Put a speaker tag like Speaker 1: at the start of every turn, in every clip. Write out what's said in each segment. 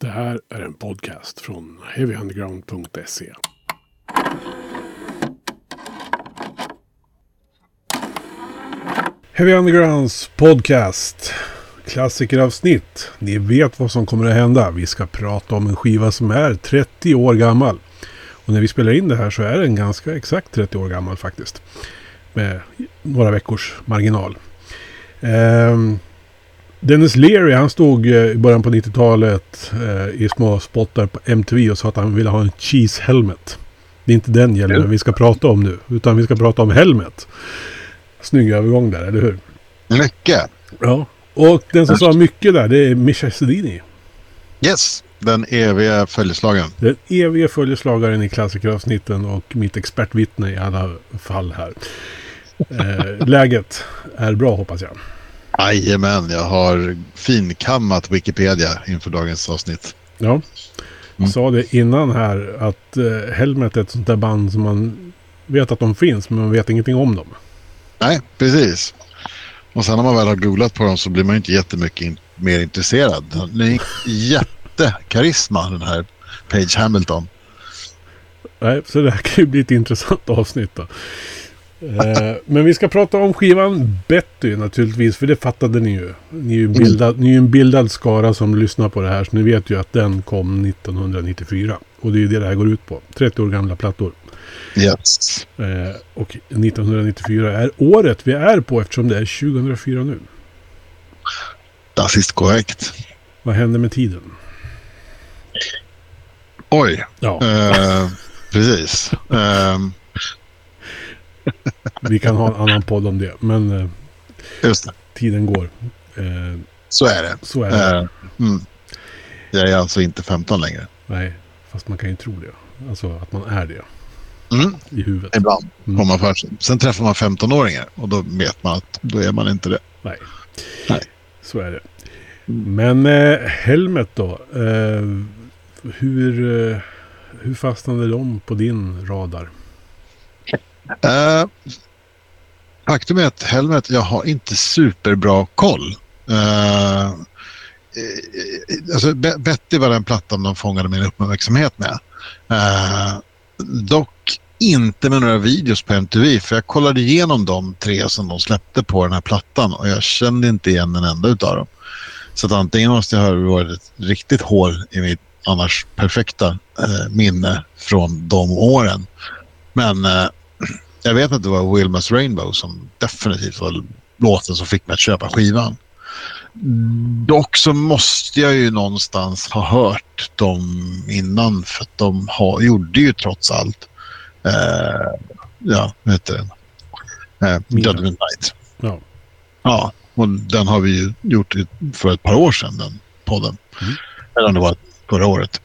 Speaker 1: Det här är en podcast från heavyunderground.se. Heavy Undergrounds podcast. Klassikeravsnitt. Ni vet vad som kommer att hända. Vi ska prata om en skiva som är 30 år gammal. Och när vi spelar in det här så är den ganska exakt 30 år gammal faktiskt. Med några veckors marginal. Ehm, Dennis Leary han stod eh, i början på 90-talet eh, i små spottar på MTV och sa att han ville ha en cheese helmet. Det är inte den hjälmen vi ska prata om nu. Utan vi ska prata om helmet. Snygg övergång där, eller hur?
Speaker 2: Mycket.
Speaker 1: Ja. Och den som sa mycket där, det är Mischa Sedini.
Speaker 2: Yes, den eviga följeslagaren.
Speaker 1: Den evige följeslagaren i klassikeravsnitten och mitt expertvittne i alla fall här. Eh, läget är bra hoppas jag.
Speaker 2: Jajamän, jag har finkammat Wikipedia inför dagens avsnitt.
Speaker 1: Ja.
Speaker 2: Mm.
Speaker 1: Jag sa det innan här att eh, Helmet är ett sånt där band som man vet att de finns men man vet ingenting om dem.
Speaker 2: Nej, precis. Och sen när man väl har googlat på dem så blir man ju inte jättemycket in mer intresserad. Det är jättekarisma den här Page Hamilton.
Speaker 1: Nej, så det här kan ju bli ett intressant avsnitt då. Eh, men vi ska prata om skivan Betty naturligtvis, för det fattade ni ju. Ni är ju, bildad, ni är en bildad skara som lyssnar på det här, så ni vet ju att den kom 1994. Och det är ju det det här går ut på. 30 år gamla plattor.
Speaker 2: Yes.
Speaker 1: Eh, och 1994 är året vi är på eftersom det är 2004 nu.
Speaker 2: Das ist korrekt.
Speaker 1: Vad händer med tiden?
Speaker 2: Oj,
Speaker 1: Ja,
Speaker 2: eh, precis.
Speaker 1: Vi kan ha en annan podd om det. Men eh,
Speaker 2: just det,
Speaker 1: tiden går. Eh,
Speaker 2: så är det.
Speaker 1: så är det.
Speaker 2: Eh, mm. Jag är alltså inte 15 längre.
Speaker 1: Nej, fast man kan ju tro det. Alltså att man är det
Speaker 2: Mm.
Speaker 1: i huvudet.
Speaker 2: Ibland
Speaker 1: Mm.
Speaker 2: man för sig. Sen träffar man 15-åringar och då vet man att då är man inte det.
Speaker 1: Nej.
Speaker 2: Nej.
Speaker 1: Så är det. Men eh, Helmet då. Eh, hur, hur fastnade de på din radar?
Speaker 2: Uh, faktum är att Helmet, jag har inte superbra koll. Uh, alltså Betty var den plattan de fångade min uppmärksamhet med. Eh, dock inte med några videos på MTV för jag kollade igenom de tre som de släppte på den här plattan och jag kände inte igen en enda utav dem. Så att antingen måste jag ha varit ett riktigt hål i mitt annars perfekta eh, minne från de åren. Men eh, jag vet att det var Wilmas Rainbow som definitivt var låten som fick mig att köpa skivan. Dock så måste jag ju någonstans ha hört dem innan för att de har, gjorde ju trots allt eh, ja, vad heter den? Eh. Judgment Night.
Speaker 1: Ja.
Speaker 2: Ja, och den har vi ju gjort för ett par år sedan, den podden.
Speaker 1: Mm.
Speaker 2: Eller om det var förra året.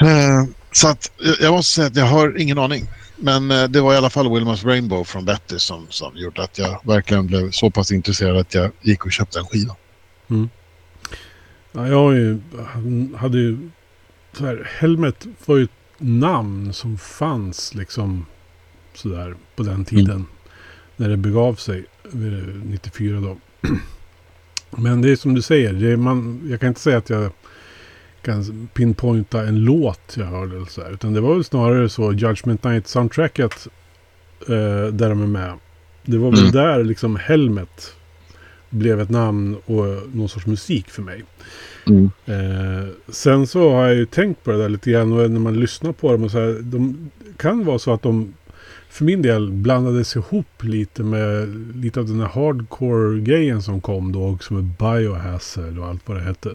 Speaker 2: Eh, så att jag måste säga att jag har ingen aning. Men eh, det var i alla fall Wilmas Rainbow från Betty som, som gjorde att jag verkligen blev så pass intresserad att jag gick och köpte en skiva.
Speaker 1: Ja, jag ju, hade ju... Så här, Helmet var ju ett namn som fanns liksom sådär på den tiden. När det begav sig. eh, 94 då. Men det är som du säger. Man, jag kan inte säga att jag kan pinpointa en låt jag hörde. Eller så här, utan det var väl snarare så Judgment Night-soundtracket. Eh, där de är med. Det var väl
Speaker 2: Mm.
Speaker 1: där liksom Helmet blev ett namn och någon sorts musik för mig. Eh, sen så har jag ju tänkt på det där lite grann och när man lyssnar på dem och så här, de kan vara så att de för min del blandades ihop lite med lite av den här hardcore-grejen som kom då också med Biohazard och allt vad det hette.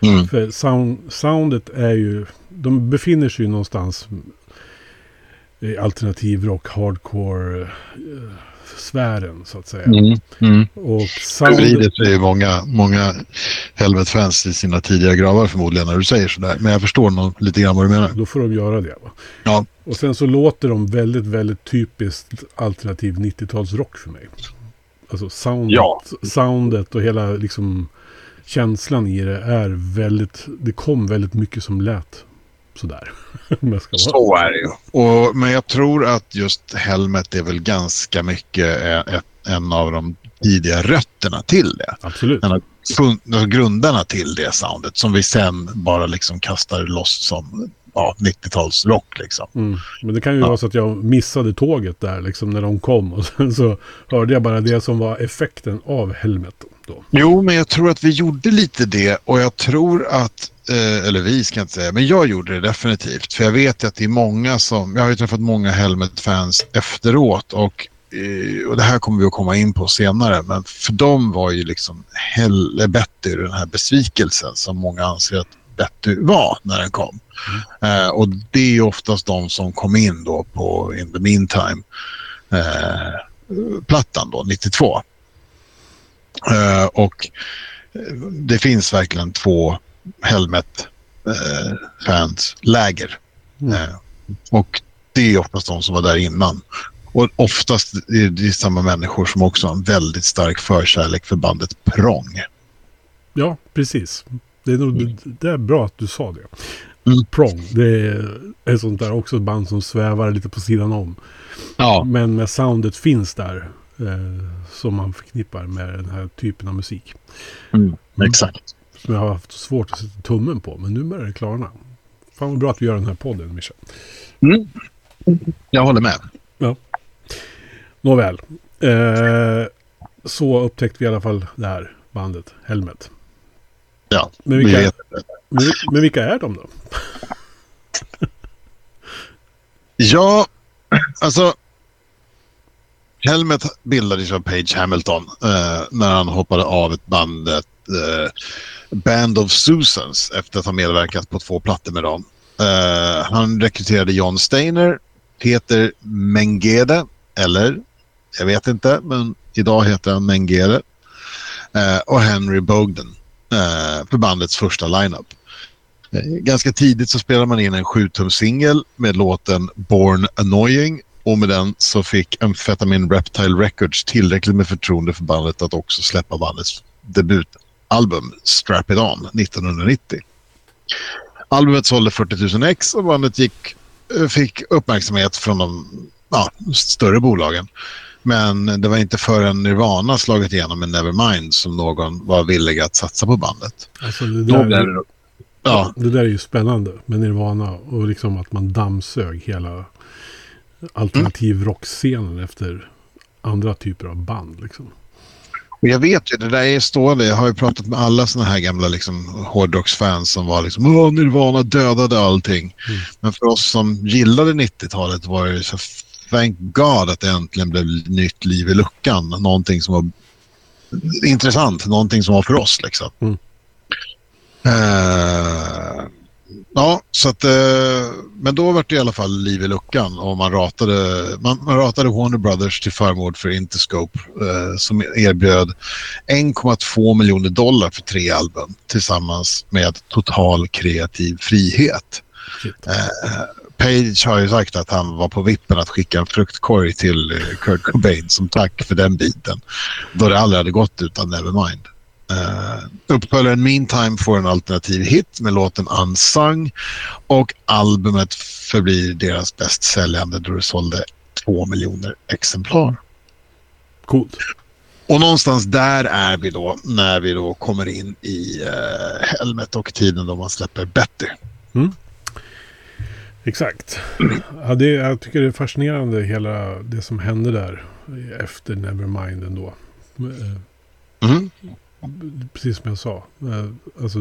Speaker 2: Mm.
Speaker 1: För sound, soundet är ju, de befinner sig ju någonstans i alternativ rock, hardcore eh, sfären så att säga.
Speaker 2: Mm. Mm.
Speaker 1: Och
Speaker 2: Det
Speaker 1: soundet,
Speaker 2: vrider sig ju många, många Helmet-fans i sina tidiga gravar förmodligen när du säger sådär. Men jag förstår nog lite grann vad du menar.
Speaker 1: då får de göra det. Va?
Speaker 2: Ja.
Speaker 1: Och sen så låter de väldigt, väldigt typiskt alternativ 90-talsrock för mig. Alltså soundet,
Speaker 2: Ja.
Speaker 1: soundet och hela liksom känslan i det är väldigt, det kom väldigt mycket som lät sådär.
Speaker 2: Så är det ju. Och, men jag tror att just Helmet är väl ganska mycket eh, ett, en av de tidiga rötterna till det.
Speaker 1: Absolut.
Speaker 2: Har fun- grundarna till det soundet som vi sen bara liksom kastar loss som ja, 90-talsrock. Liksom.
Speaker 1: Mm. Men det kan ju
Speaker 2: Ja.
Speaker 1: vara så att jag missade tåget där liksom när de kom. Och sen så hörde jag bara det som var effekten av Helmet. Då.
Speaker 2: Jo, men jag tror att vi gjorde lite det och jag tror att, eh, eller vi ska jag inte säga, men jag gjorde det definitivt. För jag vet att det är många som, jag har ju träffat många Helmet-fans efteråt och, eh, och det här kommer vi att komma in på senare, men för dem var ju liksom hell, Betty den här besvikelsen som många anser att Betty var när den kom. Eh, och det är ju oftast de som kom in då på In the Meantime eh, plattan då, 92. Eh, och eh, det finns verkligen två Helmet-fans-läger.
Speaker 1: Mm.
Speaker 2: Eh, och det är oftast de som var där innan. Och oftast är det samma människor som också har en väldigt stark förkärlek för bandet Prong.
Speaker 1: Ja, precis. Det är, nog, det är bra att du sa det.
Speaker 2: Mm.
Speaker 1: Prong, det är ett sånt där också ett band som svävar lite på sidan om.
Speaker 2: Ja.
Speaker 1: Men med soundet finns där. Eh, som man förknippar med den här typen av musik.
Speaker 2: Mm, exakt.
Speaker 1: Som jag har haft svårt att sätta tummen på. Men nu börjar det klarna. Fan vad bra att vi gör den här podden, Mischa.
Speaker 2: Mm. Jag håller med.
Speaker 1: Nåväl. Eh, så upptäckte vi i alla fall det här bandet, Helmet.
Speaker 2: Ja,
Speaker 1: Men
Speaker 2: vi
Speaker 1: vilka,
Speaker 2: vet.
Speaker 1: men, men vilka är de då?
Speaker 2: Ja, alltså. Helmet bildades av Page Hamilton eh, när han hoppade av ett bandet eh, Band of Susans efter att ha medverkat på två plattor med dem. Eh, han rekryterade John Steiner, Peter Mengede, eller jag vet inte, men idag heter han Mengede, eh, och Henry Bogdan Eh, för bandets första lineup. Eh, ganska tidigt så spelade man in en 7-tum singel med låten Born Annoying och med den så fick Amphetamine Reptile Records tillräckligt med förtroende för bandet att också släppa bandets debutalbum Strap It On 1990. Albumet sålde 40 000 ex och bandet gick, eh, fick uppmärksamhet från de ja, större bolagen. Men det var inte förrän Nirvana slagit igenom med Nevermind som någon var villig att satsa på bandet.
Speaker 1: Alltså det
Speaker 2: Då
Speaker 1: där,
Speaker 2: blev det- Ja,
Speaker 1: det där är ju spännande med Nirvana. Och liksom att man dammsög hela alternativ rockscenen efter andra typer av band. Liksom.
Speaker 2: Och jag vet ju, det där är stående. Jag har ju pratat med alla såna här gamla liksom, hårdrocksfans som var liksom Åh, Nirvana dödade allting.
Speaker 1: Mm.
Speaker 2: Men för oss som gillade 90-talet var det så thank God att det äntligen blev nytt liv i luckan. Någonting som var intressant, någonting som var för oss liksom.
Speaker 1: Mm.
Speaker 2: Eh, ja, så att, eh, men då var det i alla fall liv i luckan och man ratade, man, man ratade Warner Brothers till förmån för Interscope eh, som erbjöd 1,2 miljoner dollar för tre album tillsammans med total kreativ frihet. Page har ju sagt att han var på vippen att skicka en fruktkorg till eh, Kurt Cobain som tack för den biten. Då det aldrig hade gått utan Nevermind. Uh, uppföljaren Meantime får en alternativ hit med låten Unsung och albumet förblir deras bäst säljande då det sålde två miljoner exemplar.
Speaker 1: Coolt.
Speaker 2: Och någonstans där är vi då när vi då kommer in i uh, Helmet och tiden då man släpper Betty.
Speaker 1: Exakt. Ja, det, jag tycker det är fascinerande hela det som hände där efter Nevermind ändå.
Speaker 2: Mm.
Speaker 1: Precis som jag sa. Eh, Alltså,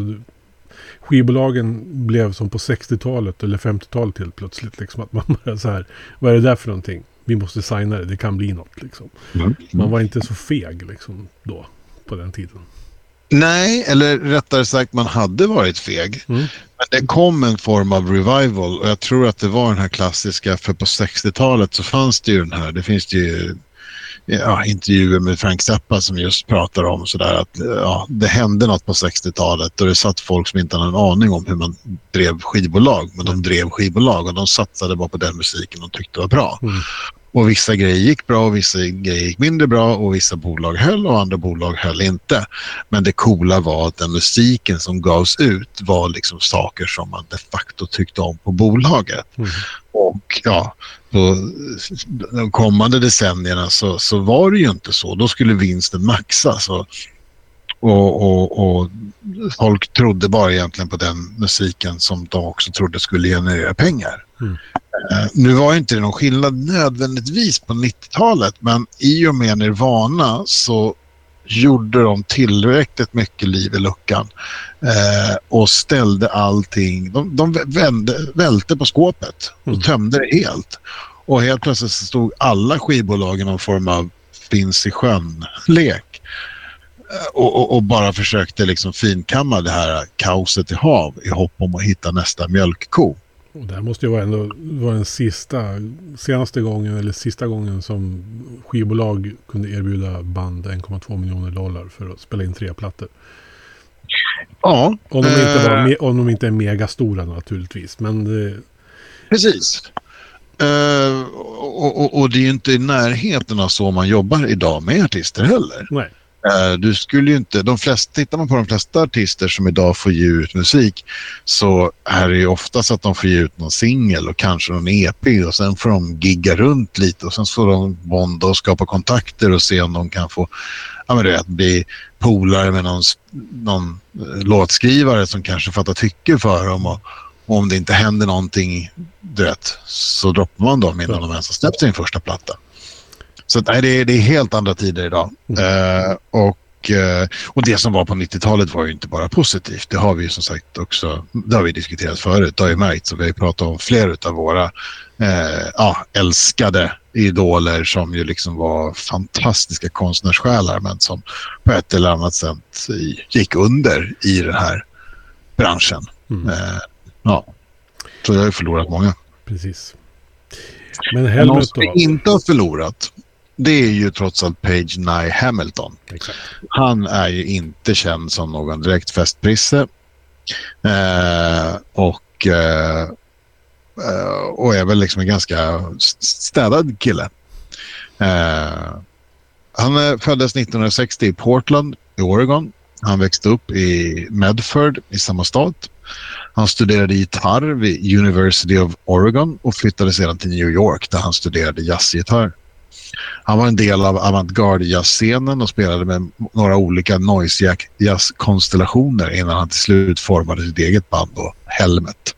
Speaker 1: skivbolagen blev som på 60-talet eller 50-talet helt plötsligt. Liksom, att man bara så här, vad är det där för någonting? Vi måste signa det, det kan bli något. Liksom. Man var inte så feg liksom, då, på den tiden.
Speaker 2: Nej, eller rättare sagt man hade varit feg.
Speaker 1: Mm.
Speaker 2: Men det kom en form av revival och jag tror att det var den här klassiska, för på 60-talet så fanns det ju den här, det finns det ju ja, intervjuer med Frank Zappa som just pratar om sådär att ja, det hände något på 60-talet och det satt folk som inte hade en aning om hur man drev skivbolag. Men de drev skivbolag och de satsade bara på den musiken de tyckte var bra.
Speaker 1: Mm.
Speaker 2: Och vissa grejer gick bra och vissa grejer gick mindre bra och vissa bolag höll och andra bolag höll inte. Men det coola var att den musiken som gavs ut var liksom saker som man de facto tyckte om på bolaget.
Speaker 1: Mm.
Speaker 2: Och ja, på de kommande decennierna så, så var det ju inte så. Då skulle vinsten maxas. Och, Och, och, och folk trodde bara egentligen på den musiken som de också trodde skulle generera pengar. Mm. Uh, nu var inte det någon skillnad nödvändigtvis på 90-talet men i och med Nirvana så gjorde de tillräckligt mycket liv i luckan uh, och ställde allting. De, de vände, välte på skåpet och mm. tömde det helt. Och helt plötsligt stod alla skivbolag i någon form av finns i sjön-lek. Eh, och, och, och, bara försökte liksom finkamma det här kaoset i hav i hopp om att hitta nästa mjölkko.
Speaker 1: Det här måste ju vara, ändå, vara den sista, senaste gången eller sista gången som skivbolag kunde erbjuda band 1,2 miljoner dollar för att spela in tre plattor.
Speaker 2: Ja.
Speaker 1: Om de inte, var, äh, om de inte är megastora naturligtvis. Men det...
Speaker 2: Precis. Uh, och, och, och, det är ju inte i närheten av så man jobbar idag med artister heller.
Speaker 1: Nej.
Speaker 2: Uh, du skulle ju inte, de flesta, tittar man på de flesta artister som idag får ge ut musik så är det ju oftast att de får ge ut någon singel och kanske någon EP och sen får de gigga runt lite och sen får de bonda och skapa kontakter och se om de kan få ja, men du vet, bli polare med någon, någon eh, låtskrivare som kanske fattar tycke för dem och, och om det inte händer någonting, du vet, så droppar man dem innan de ens har släppt sin första platta. Så nej, det, är, det är helt andra tider idag. Mm. Uh, och, uh, och det som var på 90-talet var ju inte bara positivt. Det har vi ju som sagt också, det har vi diskuterat förut, det har ju märkts och vi har ju pratat om flera av våra uh, ja, älskade idoler som ju liksom var fantastiska konstnärssjälar men som på ett eller annat sätt gick under i den här branschen. Mm. Ja, så jag har ju förlorat många.
Speaker 1: Precis. Men Helmut
Speaker 2: då? som inte har förlorat, det är ju trots allt Page Nye Hamilton.
Speaker 1: Exakt.
Speaker 2: Han är ju inte känd som någon direkt festprisse. Eh, och, eh, och är väl liksom en ganska städad kille. Eh, han föddes 1960 i Portland i Oregon. Han växte upp i Medford i samma stat. Han studerade gitarr vid University of Oregon och flyttade sedan till New York där han studerade jazzgitarr. Han var en del av avantgarde-jazzscenen och spelade med några olika noise jazz-konstellationer innan han till slut formade sitt eget band då, Helmet.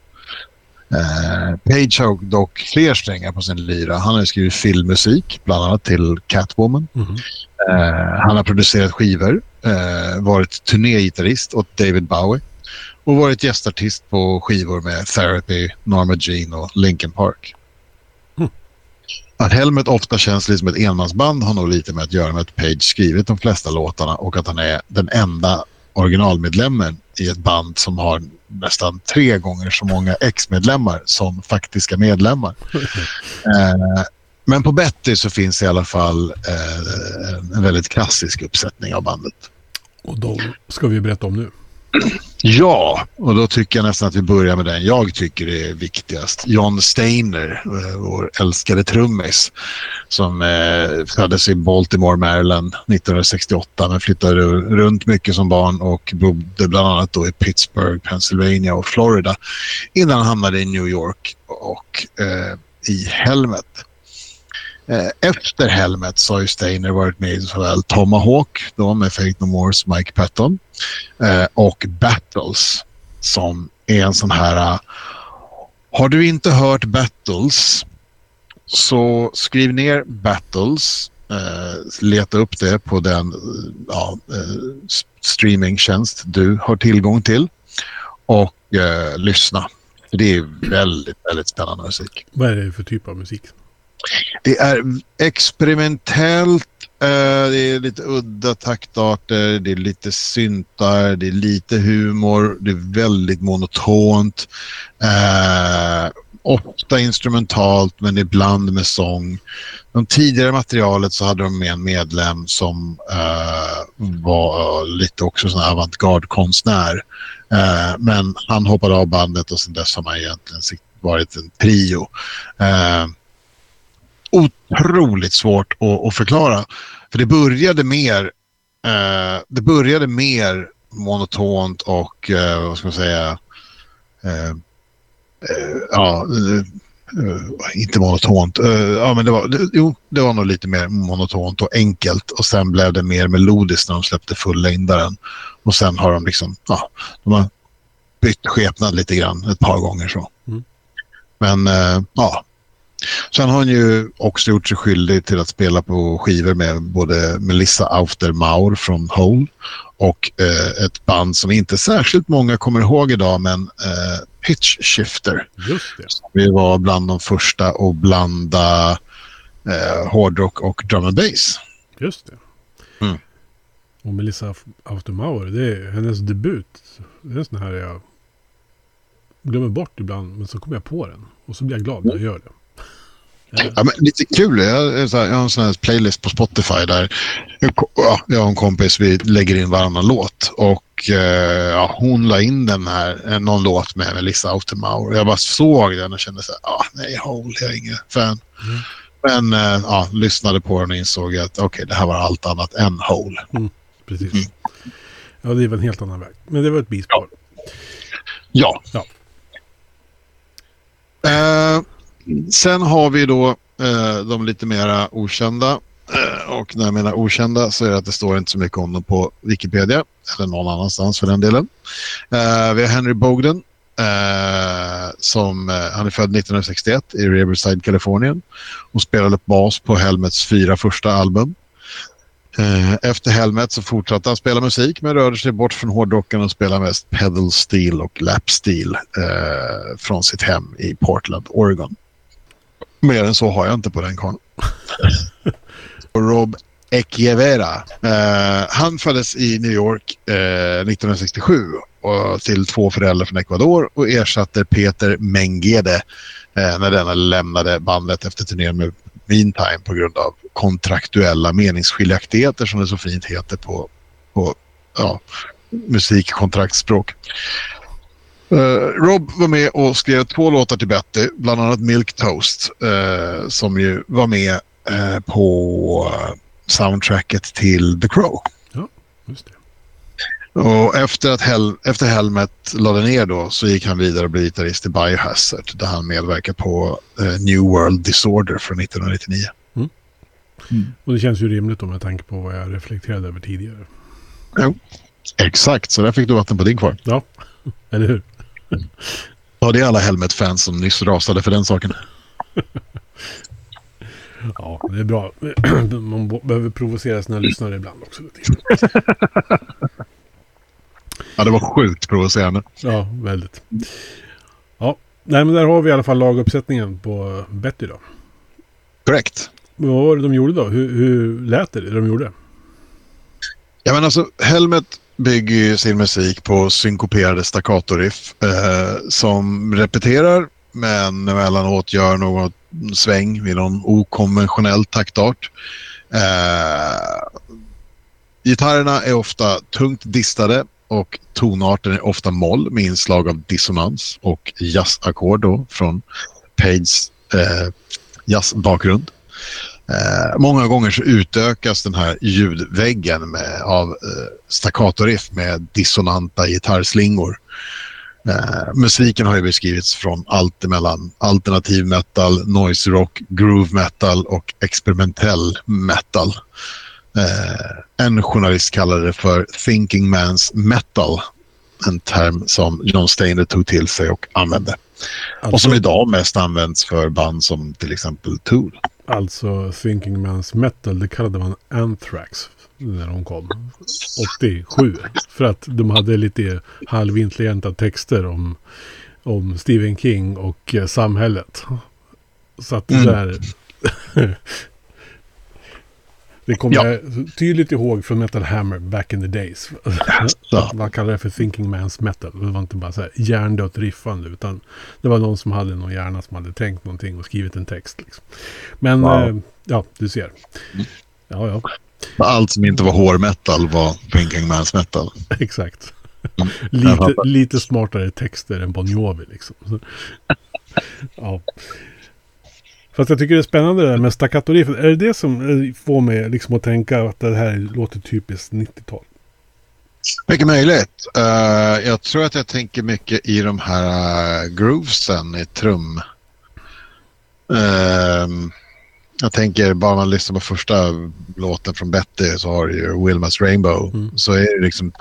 Speaker 2: Eh, Page har dock fler strängar på sin lyra. Han har skrivit filmmusik, bland annat till Catwoman. Mm. Eh, han har producerat skivor, eh, varit turnégitarrist åt David Bowie och varit gästartist på skivor med Therapy, Norma Jean och Linkin Park. Att Helmet ofta känns lite som ett enmansband har nog lite med att göra med att Page skrivit de flesta låtarna och att han är den enda originalmedlemmen i ett band som har nästan tre gånger så många ex-medlemmar som faktiska medlemmar. eh, men på Betty så finns i alla fall eh, en väldigt klassisk uppsättning av bandet.
Speaker 1: Och de ska vi berätta om nu.
Speaker 2: Ja, och då tycker jag nästan att vi börjar med den jag tycker är viktigast. John Steiner, eh, vår älskade trummis, som eh, föddes i Baltimore, Maryland 1968 men flyttade runt mycket som barn och bodde bland annat då i Pittsburgh, Pennsylvania och Florida innan han hamnade i New York och eh, i Helmet. Eh, efter Helmet så har ju Steiner varit med i såväl Tomahawk då med Fate No Mores Mike Patton eh, och Battles som är en sån här... Uh, har du inte hört Battles så skriv ner Battles, uh, leta upp det på den uh, streamingtjänst du har tillgång till och lyssna. Det är väldigt, väldigt spännande musik.
Speaker 1: Vad är det för typ av musik?
Speaker 2: Det är experimentellt, eh, det är lite udda taktarter, det är lite syntar, det är lite humor, det är väldigt monotont. Eh, ofta instrumentalt men ibland med sång. De tidigare materialet så hade de med en medlem som eh, var lite också sån avantgarde-konstnär. Eh, men han hoppade av bandet och sen dess har man egentligen varit en trio. Eh, otroligt svårt att, att förklara. För det började mer, eh, det började mer monotont och eh, vad ska man säga, eh, eh ja, Uh, inte monotont. Uh, ja, men det var, det, jo, det var nog lite mer monotont och enkelt. Och sen blev det mer melodiskt när de släppte fullängdaren. Och sen har de liksom, ja, de har bytt skepnad lite grann ett par gånger så. Mm. Men ja, Sen har han ju också gjort sig skyldig till att spela på skivor med både Melissa Aufter från Hole och eh, ett band som inte särskilt många kommer ihåg idag, men eh, Pitch Shifter.
Speaker 1: Just det.
Speaker 2: Vi var bland de första att blanda eh, hårdrock och drum and bass.
Speaker 1: Just det. Mm. Och Melissa Aufter det är hennes debut. Det är en sån här jag glömmer bort ibland, men så kommer jag på den. Och så blir jag glad när jag gör det.
Speaker 2: Ja, men lite kul. Jag, jag har en sån här playlist på Spotify där ja, jag och en kompis vi lägger in varannan låt. Och eh, ja, hon la in den här, eh, någon låt med Melissa Autemauer. Jag bara såg den och kände så här, ah, nej, Hole, jag är ingen fan. Mm. Men eh, ja, lyssnade på den och insåg att okej, okay, det här var allt annat än Hole.
Speaker 1: Mm, precis. Mm. Ja, det var en helt annan väg. Men det var ett bispår.
Speaker 2: Ja. ja. Uh, Sen har vi då eh, de lite mera okända. Eh, och när jag menar okända så är det att det står inte så mycket om dem på Wikipedia. Eller någon annanstans för den delen. Eh, vi har Henry Bogden. Eh, som, eh, han är född 1961 i Riverside, Kalifornien. Och spelade bas på Helmets fyra första album. Eh, efter Helmet så fortsatte han spela musik men rörde sig bort från hårdrocken och spelade mest pedal steel och lap steel eh, från sitt hem i Portland, Oregon. Mer än så har jag inte på den karln. Rob Ekievera. Eh, han föddes i New York eh, 1967 och till två föräldrar från Ecuador och ersatte Peter Mengede eh, när denna lämnade bandet efter turnén med Meantime på grund av kontraktuella meningsskiljaktigheter som det så fint heter på, på ja, musikkontraktsspråk. Uh, Rob var med och skrev två låtar till Betty, bland annat Milk Toast, uh, som ju var med uh, på soundtracket till The Crow.
Speaker 1: Ja, just det.
Speaker 2: Och efter att Hel efter Helmet lade ner då så gick han vidare och blev gitarrist i Biohazard där han medverkar på New World Disorder från 1999. Mm.
Speaker 1: Mm. Och det känns ju rimligt då med tanke på vad jag reflekterade över tidigare.
Speaker 2: Jo, exakt. Så där fick du vatten på din kvar.
Speaker 1: Ja, eller hur?
Speaker 2: Ja, det är alla Helmet-fans som nyss rasade för den saken.
Speaker 1: ja, det är bra. Man behöver provocera sina lyssnare ibland också.
Speaker 2: ja, det var sjukt provocerande.
Speaker 1: Ja, väldigt. Ja, nej men där har vi i alla fall laguppsättningen på Betty då.
Speaker 2: Korrekt.
Speaker 1: Vad var det de gjorde då? Hur, hur lät det, det de gjorde?
Speaker 2: Ja, men alltså Helmet bygger ju sin musik på synkoperade staccato-riff eh, som repeterar men emellanåt gör något sväng vid någon okonventionell taktart. Eh, gitarrerna är ofta tungt distade och tonarten är ofta moll med inslag av dissonans och jazzackord från Pages eh, jazzbakgrund. Eh, många gånger så utökas den här ljudväggen med, av eh, staccatoriff med dissonanta gitarrslingor. Eh, musiken har ju beskrivits från allt emellan alternativ metal, noise rock, groove metal och experimentell metal. Eh, en journalist kallade det för thinking man's metal. En term som John Steiner tog till sig och använde. Alltså, och som idag mest används för band som till exempel Tool.
Speaker 1: Alltså Thinking Man's Metal, det kallade man Anthrax när de kom. 87. För att de hade lite halvintelligenta texter om, om Stephen King och eh, samhället. Så att det mm. det kommer ja. jag tydligt ihåg från Metal Hammer back in the days. Ja. Man kallar det för Thinking Man's Metal. Det var inte bara så här hjärndött riffande. Utan det var någon som hade någon hjärna som hade tänkt någonting och skrivit en text. Liksom. Men wow. eh, ja, du ser. Ja, ja.
Speaker 2: Allt som inte var hårmetal var Thinking Man's Metal.
Speaker 1: Exakt. Mm. lite, lite smartare texter än Bon Jovi liksom. ja. Fast jag tycker det är spännande det där med staccato Är det det som eh, får mig liksom att tänka att det här låter typiskt 90-tal?
Speaker 2: Mycket möjligt. Uh, jag tror att jag tänker mycket i de här uh, groovesen i trum. Ehm, jag tänker bara man lyssnar på första låten från Betty så har du ju Wilmas Rainbow.
Speaker 1: Mm.
Speaker 2: Så är det liksom...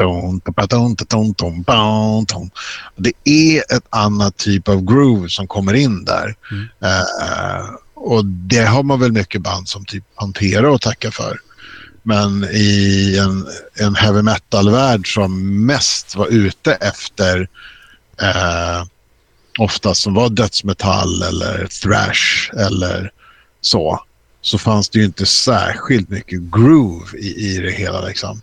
Speaker 2: Det är ett annat typ av groove som kommer in där.
Speaker 1: Mm.
Speaker 2: Eh, och det har man väl mycket band som typ Pantera att tacka för. Men i en, en heavy metal-värld som mest var ute efter eh, oftast som var dödsmetall eller thrash eller så, så fanns det ju inte särskilt mycket groove i, i det hela. Liksom.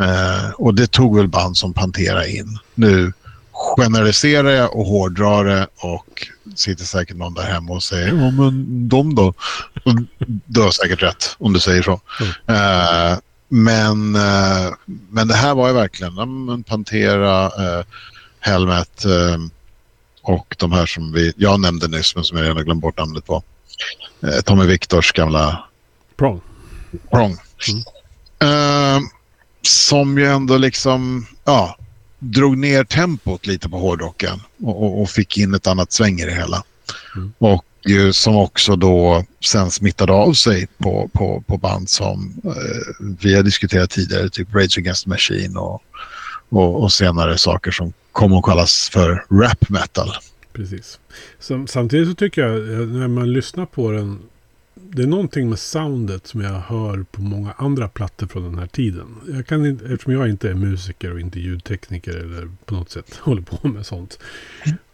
Speaker 2: Eh, och det tog väl band som Pantera in. Nu generaliserar jag och hårdrar det och sitter säkert någon där hemma och säger ja men de då? Du har säkert rätt om du säger så.
Speaker 1: Mm.
Speaker 2: Eh, men, eh, men det här var ju verkligen men Pantera, eh, Helmet eh, och de här som vi, jag nämnde nyss men som jag redan glömt bort namnet på. Tommy Viktors gamla
Speaker 1: Prong.
Speaker 2: Prong. Eh, som ju ändå liksom, ja, drog ner tempot lite på hårdrocken och, och, och fick in ett annat sväng i det hela.
Speaker 1: Mm.
Speaker 2: Och ju, som också då sen smittade av sig på, på, på band som eh, vi har diskuterat tidigare, typ Rage Against the Machine och, och, och senare saker som kom att kallas för rap metal.
Speaker 1: Precis. Sam, samtidigt så tycker jag eh, när man lyssnar på den. Det är någonting med soundet som jag hör på många andra plattor från den här tiden. Jag kan inte, eftersom jag inte är musiker och inte ljudtekniker eller på något sätt håller på med sånt.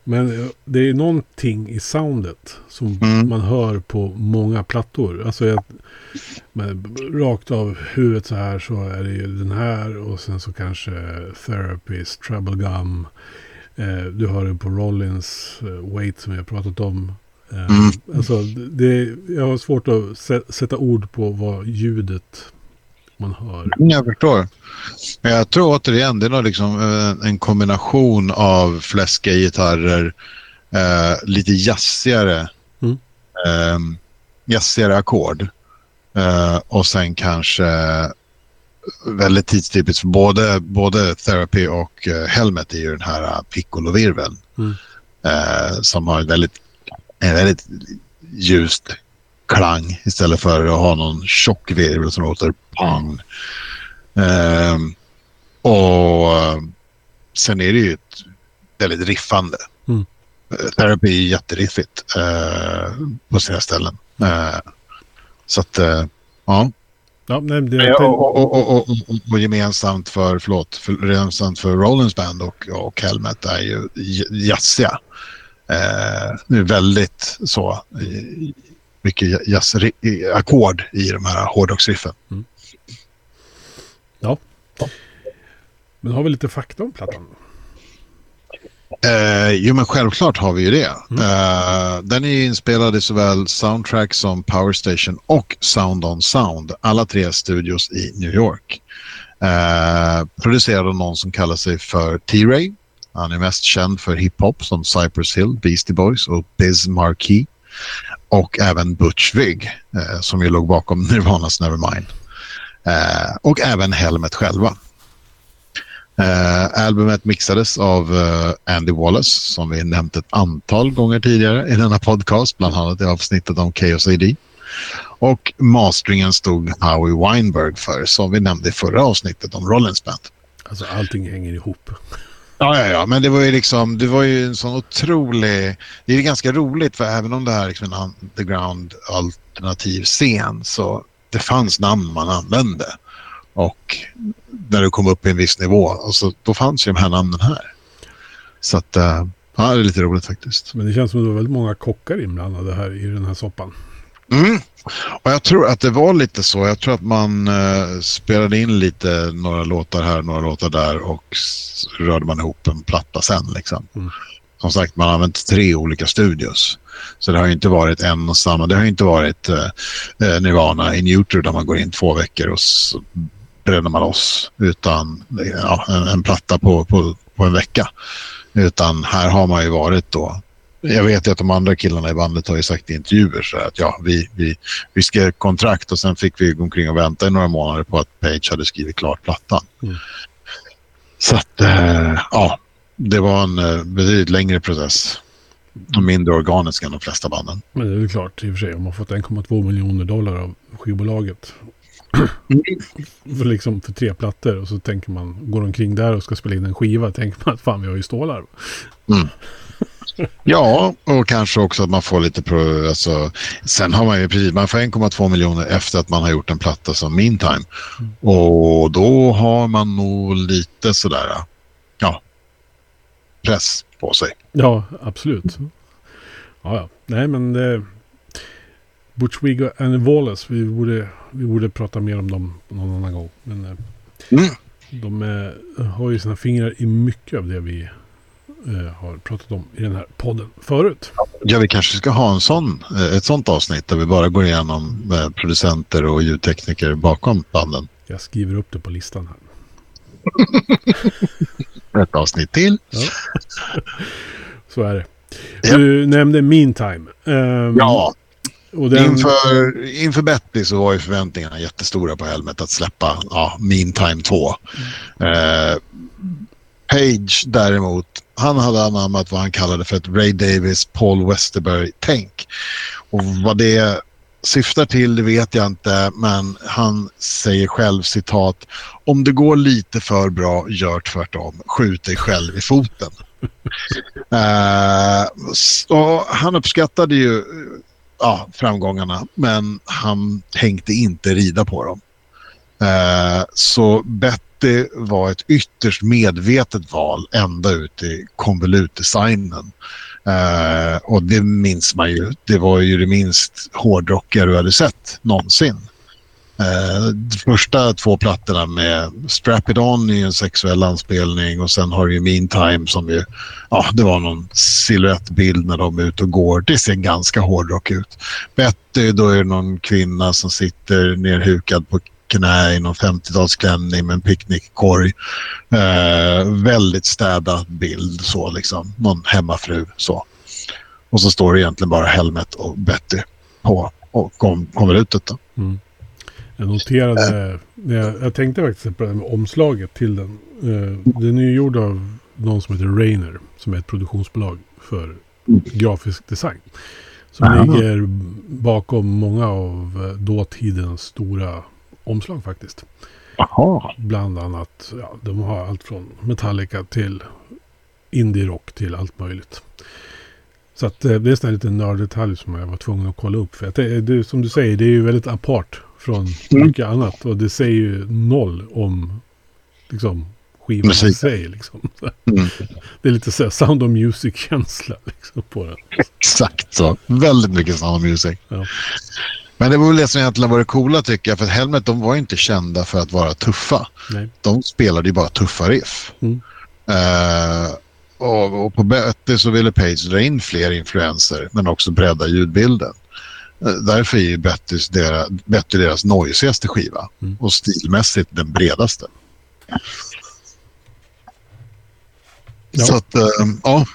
Speaker 1: Men eh, det är någonting i soundet som
Speaker 2: Mm.
Speaker 1: man hör på många plattor. Alltså jag, men, rakt av huvudet så här så är det ju den här och sen så kanske Therapist, Trouble Gum. Eh, du har det på Rollins, eh, Wait som vi har pratat om. Eh,
Speaker 2: Mm.
Speaker 1: Alltså, det, jag har svårt att sä- sätta ord på vad ljudet man hör.
Speaker 2: Jag förstår. Men jag tror återigen det är nog liksom eh, en kombination av fläskiga gitarrer, eh, lite jazzigare,
Speaker 1: Mm.
Speaker 2: eh, jazzigare ackord eh, och sen kanske väldigt tidstypiskt för både, både Therapy och eh, Helmet är ju den här piccolo-virveln
Speaker 1: Mm.
Speaker 2: eh, som har väldigt, en väldigt ljust klang istället för att ha någon tjock virvel som låter pang. Ehm, och eh, sen är det ju ett väldigt riffande.
Speaker 1: Mm.
Speaker 2: Eh, Therapy är jätteriffigt eh, på sina ställen. Eh, så att, eh, ja.
Speaker 1: Ja, nej, det, jag
Speaker 2: Ja,
Speaker 1: tänkte-
Speaker 2: och, och, och, och, och, och gemensamt för, förlåt, för, gemensamt för Rollins Band och, och Helmet är ju j- jazziga. Eh, det är väldigt så, mycket i- ackord i de här hårdrocksriffen.
Speaker 1: Men har vi lite fakta om plattan?
Speaker 2: Eh, jo, men självklart har vi ju det.
Speaker 1: Mm.
Speaker 2: Eh, den är inspelad i såväl Soundtrack som Power Station och Sound on Sound. Alla tre studios i New York. Eh, producerad av någon som kallar sig för T-Ray. Han är mest känd för hiphop som Cypress Hill, Beastie Boys och Biz Markie. Och även Butch Vig eh, som ju låg bakom Nirvanas Nevermind. Eh, och även Helmet själva. Eh, albumet mixades av eh, Andy Wallace som vi nämnt ett antal gånger tidigare i denna podcast, bland annat i avsnittet om Chaos AD. Och masteringen stod Howie Weinberg för, som vi nämnde i förra avsnittet om Rollins Band.
Speaker 1: Alltså allting hänger ihop.
Speaker 2: Ja, ja, ja, men det var ju liksom, det var ju en sån otrolig, det är ganska roligt för även om det här är liksom en underground alternativ scen så det fanns namn man använde. Och när du kom upp i en viss nivå, alltså, då fanns ju de här namnen här. Så att, eh, ja, det är lite roligt faktiskt.
Speaker 1: Men det känns som att det var väldigt många kockar inblandade här i den här soppan.
Speaker 2: Mm. Och jag tror att det var lite så. Jag tror att man eh, spelade in lite några låtar här, några låtar där och rörde man ihop en platta sen. Liksom.
Speaker 1: Mm.
Speaker 2: Som sagt, man har använt tre olika studios. Så det har ju inte varit en och samma. Det har ju inte varit eh, eh, Nirvana i Newtor där man går in två veckor och så bränner man loss. Utan ja, en, en platta på, på, på en vecka. Utan här har man ju varit då jag vet ju att de andra killarna i bandet har ju sagt i intervjuer så att ja, vi, vi, vi skrev kontrakt och sen fick vi gå omkring och vänta i några månader på att Page hade skrivit klart plattan.
Speaker 1: Mm.
Speaker 2: Så att, eh, ja, det var en eh, betydligt längre process. Och mindre organiska än de flesta banden.
Speaker 1: Men det är väl klart i och för sig. Om man fått 1,2 miljoner dollar av skivbolaget. För, liksom för tre plattor. Och så tänker man, går omkring där och ska spela in en skiva. Tänker man att fan vi har ju stålar.
Speaker 2: Mm. Ja, och kanske också att man får lite... Pro, alltså, sen har man ju precis, man får 1,2 miljoner efter att man har gjort en platta som Meantime. Mm. Och då har man nog lite sådär, ja, press på sig.
Speaker 1: Ja, absolut. Ja, ja. Nej, men det... Butch Wig Annie Wallace, vi borde, vi borde prata mer om dem någon annan gång. Men eh, mm. de är, har ju sina fingrar i mycket av det vi eh, har pratat om i den här podden förut.
Speaker 2: Ja, vi kanske ska ha en sån, eh, ett sånt avsnitt där vi bara går igenom eh, producenter och ljudtekniker bakom banden.
Speaker 1: Jag skriver upp det på listan här.
Speaker 2: ett avsnitt till. Ja.
Speaker 1: Så är det. Du ja. nämnde Meantime. Um,
Speaker 2: ja. Den... Inför, inför Betty så var ju förväntningarna jättestora på Helmet att släppa ja, Meantime 2. Mm. Uh, Page däremot, han hade anammat vad han kallade för ett Ray Davis, Paul Westerberg-tänk. Och vad det syftar till det vet jag inte, men han säger själv citat om det går lite för bra, gör tvärtom. Skjut dig själv i foten. uh, han uppskattade ju ja, framgångarna, men han tänkte inte rida på dem. Eh, så Betty var ett ytterst medvetet val ända ut i konvolutdesignen. Eh, och det minns man ju. Det var ju det minst hårdrockiga du hade sett någonsin. Eh, de första två plattorna med Strap It On är en sexuell anspelning och sen har du ju Meantime som ju, ja det var någon siluettbild när de är ute och går. Det ser ganska hårdrock ut. Betty, då är det någon kvinna som sitter nerhukad på knä i någon 50-talsklänning med en picknickkorg. Eh, väldigt städad bild så liksom. Någon hemmafru så. Och så står det egentligen bara Helmet och Betty på och kom, kommer ut det. Mm.
Speaker 1: Jag noterade, jag, jag, tänkte faktiskt på det med omslaget till den. Eh, den är ju gjord av någon som heter Rainer, som är ett produktionsbolag för grafisk design. Som Aha. ligger bakom många av eh, dåtidens stora omslag faktiskt.
Speaker 2: Aha.
Speaker 1: Bland annat, ja, de har allt från Metallica till indie-rock till allt möjligt. Så att eh, det är en liten nörddetalj som jag var tvungen att kolla upp. För att det, det, som du säger, det är ju väldigt apart från mm. mycket annat. Och det säger ju noll om liksom, skivan i sig. Liksom. Mm. Det är lite så här Sound of Music-känsla liksom, på den.
Speaker 2: Exakt så. Väldigt mycket Sound of Music. Ja. Men det var väl det som egentligen var det coola tycker jag. För Helmet de var inte kända för att vara tuffa. Nej. De spelade ju bara tuffa riff. Mm. Uh, och, och, på Betty så ville Page dra in fler influenser men också bredda ljudbilden. Därför är ju Bettys deras, Betty deras noisigaste skiva mm. och stilmässigt den bredaste. Ja. Så att, uh, ja.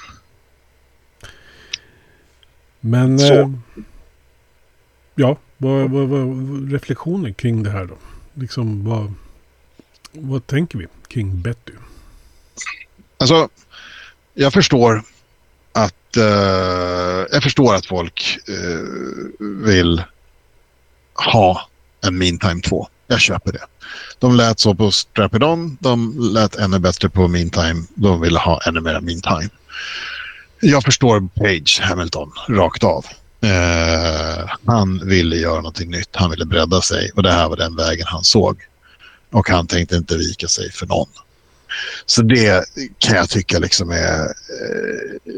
Speaker 1: Men, så. ja, vad, vad, vad, reflektioner kring det här då? Liksom vad, vad tänker vi kring Betty?
Speaker 2: Alltså, jag förstår att, uh, jag förstår att folk uh, vill ha en Meantime 2. Jag köper det. De lät så på Strapidon. De lät ännu bättre på Meantime. De ville ha ännu mer Meantime. Jag förstår Page Hamilton rakt av. Eh, han ville göra någonting nytt. Han ville bredda sig och det här var den vägen han såg. Och han tänkte inte vika sig för någon. Så det kan jag tycka liksom är eh,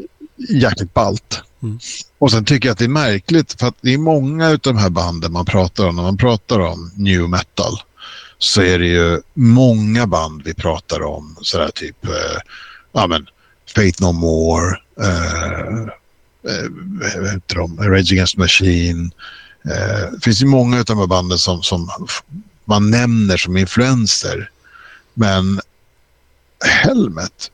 Speaker 2: jäkligt ballt. Mm. Och sen tycker jag att det är märkligt för att det är många av de här banden man pratar om. När man pratar om new metal så är det ju många band vi pratar om. Sådär typ eh, ja, men, Faith No More, eh, eh, de? Rage Against the Machine. Eh, det finns ju många av de här banden som, som man nämner som influenser. Men Helmet,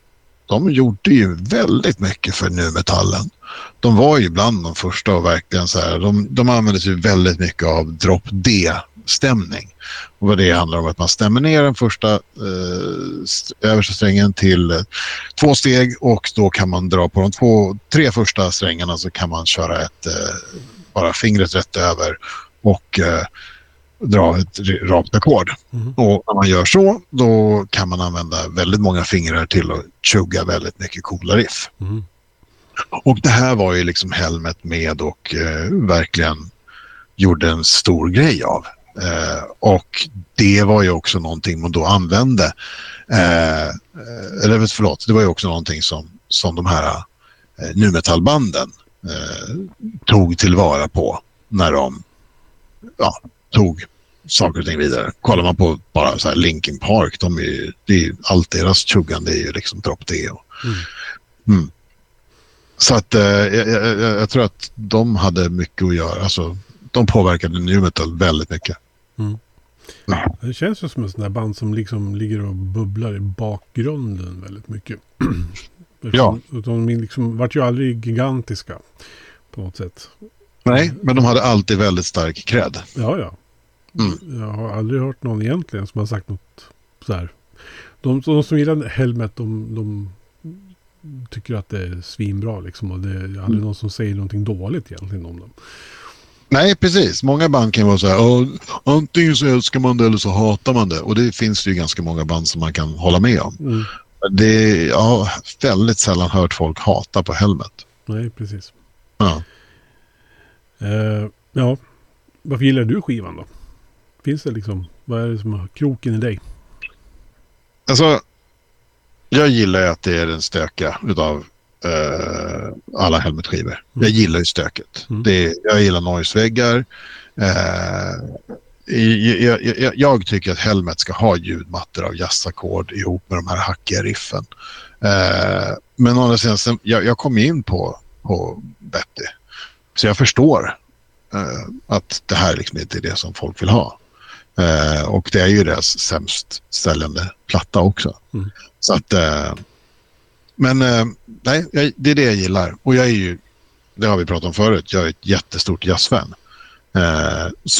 Speaker 2: de gjorde ju väldigt mycket för nu metallen. De var ju bland de första och verkligen så här, de, de använde sig väldigt mycket av drop D stämning. Och vad det handlar om att man stämmer ner den första eh, översta strängen till eh, två steg och då kan man dra på de två, tre första strängarna så kan man köra ett, eh, bara fingret rätt över och eh, dra ett rakt ackord. Mm. Och när man gör så, då kan man använda väldigt många fingrar till att chugga väldigt mycket coola riff. Mm. Och det här var ju liksom Helmet med och eh, verkligen gjorde en stor grej av. Eh, och det var ju också någonting man då använde. Eh, eller förlåt, det var ju också någonting som, som de här eh, nu metallbanden eh, tog tillvara på när de ja, tog saker och ting vidare. Kollar man på bara så här Linkin Park, de är, det är, allt deras chuggande är ju liksom drop D. Och, mm. Mm. Så att eh, jag, jag, jag, tror att de hade mycket att göra. Alltså, de påverkade new metal väldigt mycket. Mm.
Speaker 1: Ja. Det känns ju som ett sånt där band som liksom ligger och bubblar i bakgrunden väldigt mycket. ja. De liksom, vart ju aldrig gigantiska på något sätt.
Speaker 2: Nej, men de hade alltid väldigt stark cred.
Speaker 1: Ja, ja. Mm. Jag har aldrig hört någon egentligen som har sagt något så här. De, de som gillar Helmet, de, de tycker att det är svinbra liksom. Och det är aldrig mm. någon som säger någonting dåligt egentligen om dem.
Speaker 2: Nej, precis. Många band kan vara så här, antingen så älskar man det eller så hatar man det. Och det finns det ju ganska många band som man kan hålla med om. Mm. Det, jag har väldigt sällan hört folk hata på Helmet.
Speaker 1: Nej, precis. Ja. Uh, ja, varför gillar du skivan då? Finns det liksom, vad är det som har kroken i dig?
Speaker 2: Alltså, jag gillar ju att det är den stökiga utav uh, alla Helmet-skivor. Mm. Jag gillar ju stöket. Mm. Det, jag gillar noise-väggar. Uh, jag, jag, jag, tycker att Helmet ska ha ljudmattor av jazzackord ihop med de här hackiga riffen. Uh, men å andra sidan, jag, jag kom in på, på Betty. Så jag förstår att det här liksom inte är det som folk vill ha. Uh, och det är ju deras sämst säljande platta också. Mm. Så att, uh, men nej, jag, det är det jag gillar. Och jag är ju, det har vi pratat om förut, jag är ett jättestort jazzfan.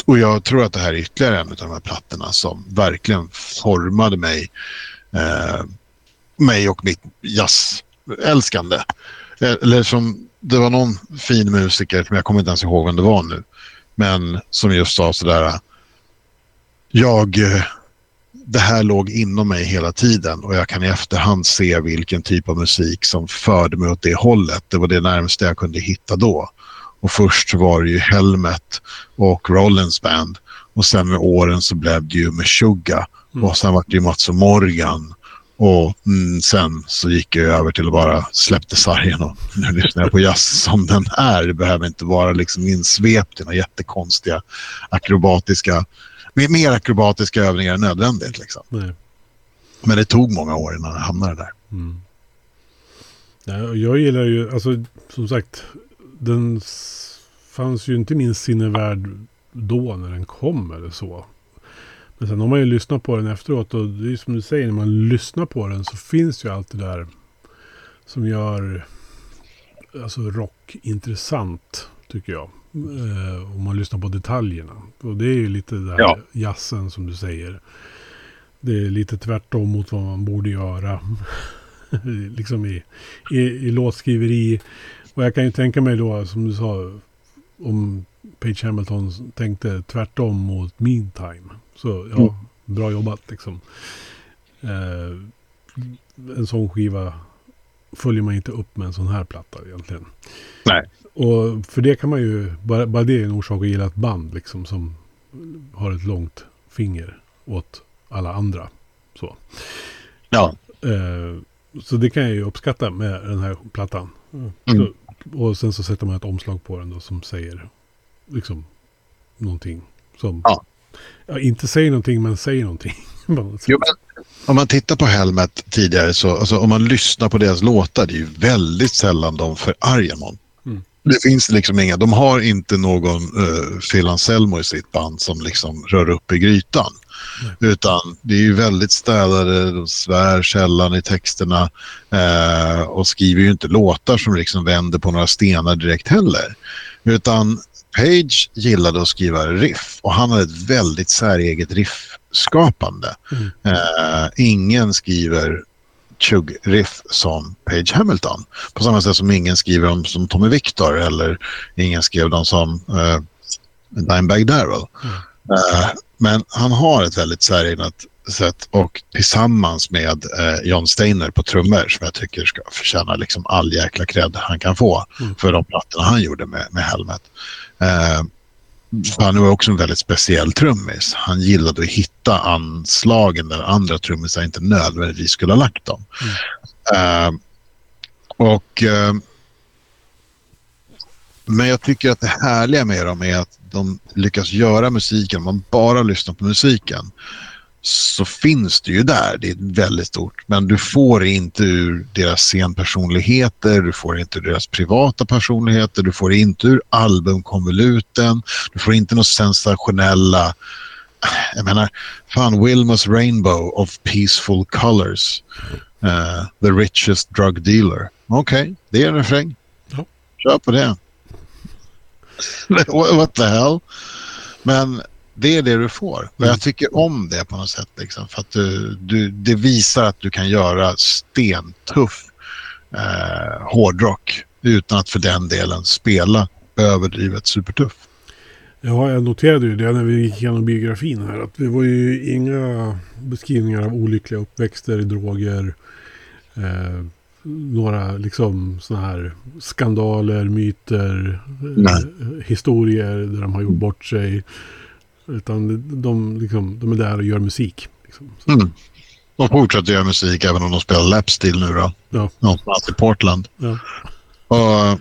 Speaker 2: och jag tror att det här är ytterligare en av de här plattorna som verkligen formade mig, mig och mitt jazzälskande. Eller som det var någon fin musiker, men jag kommer inte ens ihåg vem det var nu, men som just sa sådär, jag, eh, det här låg inom mig hela tiden och jag kan i efterhand se vilken typ av musik som förde mig åt det hållet. Det var det närmaste jag kunde hitta då. Och först var det ju Helmet och Rollins Band och sen med åren så blev det ju Meshuggah mm. och sen var det ju Mats och Morgan och mm, sen så gick jag över till att bara släppte sargen och nu lyssnar jag på jazz som den är. Det behöver inte vara liksom insvept i några jättekonstiga akrobatiska, mer akrobatiska övningar än nödvändigt. Liksom. Men det tog många år innan jag hamnade där. Mm.
Speaker 1: Ja, jag gillar ju, alltså som sagt, den fanns ju inte i min sinnevärld då när den kom eller så. Men sen har man ju lyssnat på den efteråt och det är som du säger, när man lyssnar på den så finns ju allt det där som gör alltså rock intressant, tycker jag. Eh, om man lyssnar på detaljerna. Och det är ju lite där ja. jazzen som du säger. Det är lite tvärtom mot vad man borde göra. liksom i, i, i låtskriveri. Och jag kan ju tänka mig då, som du sa, om Page Hamilton tänkte tvärtom mot Meantime. Så ja, mm. bra jobbat liksom. Eh, en sån skiva följer man inte upp med en sån här platta egentligen.
Speaker 2: Nej.
Speaker 1: Och för det kan man ju, bara, bara det är en orsak att gilla ett band liksom som har ett långt finger åt alla andra. Så.
Speaker 2: Ja.
Speaker 1: Eh, så det kan jag ju uppskatta med den här plattan. Mm. Så, och sen så sätter man ett omslag på den då som säger liksom någonting som ja. Ja, inte säger någonting men säger någonting.
Speaker 2: Jo, men, om man tittar på Helmet tidigare så, alltså, om man lyssnar på deras låtar, det är ju väldigt sällan de förargar någon. Mm. Det finns liksom inga, de har inte någon uh, Phil Anselmo i sitt band som liksom rör upp i grytan. Nej. Utan det är ju väldigt städade, de svär källan i texterna uh, och skriver ju inte låtar som liksom vänder på några stenar direkt heller. Utan Page gillade att skriva riff och han hade ett väldigt säreget riffskapande. Mm. Uh, ingen skriver chugg-riff som Page Hamilton. På samma sätt som ingen skriver dem som Tommy Victor eller ingen skrev dem som uh, Dimebag Darrell. Mm. Uh, men han har ett väldigt säreget sätt och tillsammans med uh, John Steiner på trummor som jag tycker ska förtjäna liksom all jäkla cred han kan få mm. för de plattorna han gjorde med, med Helmet. Uh, han var också en väldigt speciell trummis. Han gillade att hitta anslagen där andra trummisar inte nödvändigtvis skulle ha lagt dem. Mm. Uh, och, uh, men jag tycker att det härliga med dem är att de lyckas göra musiken, om man bara lyssnar på musiken så finns det ju där. Det är väldigt stort. Men du får inte ur deras scenpersonligheter, du får inte ur deras privata personligheter, du får inte ur albumkonvoluten, du får inte några sensationella jag menar, fan Wilmos Rainbow of Peaceful Colors. Uh, the richest drug dealer. Okej, okay, det är en refräng. Ja. Kör på det. What the hell? Men det är det du får. Och jag mm. tycker om det på något sätt. Liksom, för att du, du, det visar att du kan göra stentuff eh, hårdrock utan att för den delen spela överdrivet supertuff.
Speaker 1: Ja, jag noterade ju det när vi gick igenom biografin här. Att det var ju inga beskrivningar av olyckliga uppväxter, droger, eh, några liksom sådana här skandaler, myter, eh, historier där de har gjort bort sig. Utan de, liksom, de är där och gör musik. Liksom.
Speaker 2: Mm. De fortsätter göra musik även om de spelar lapstil nu då. Ja. Någonstans i Portland. Ja. Och,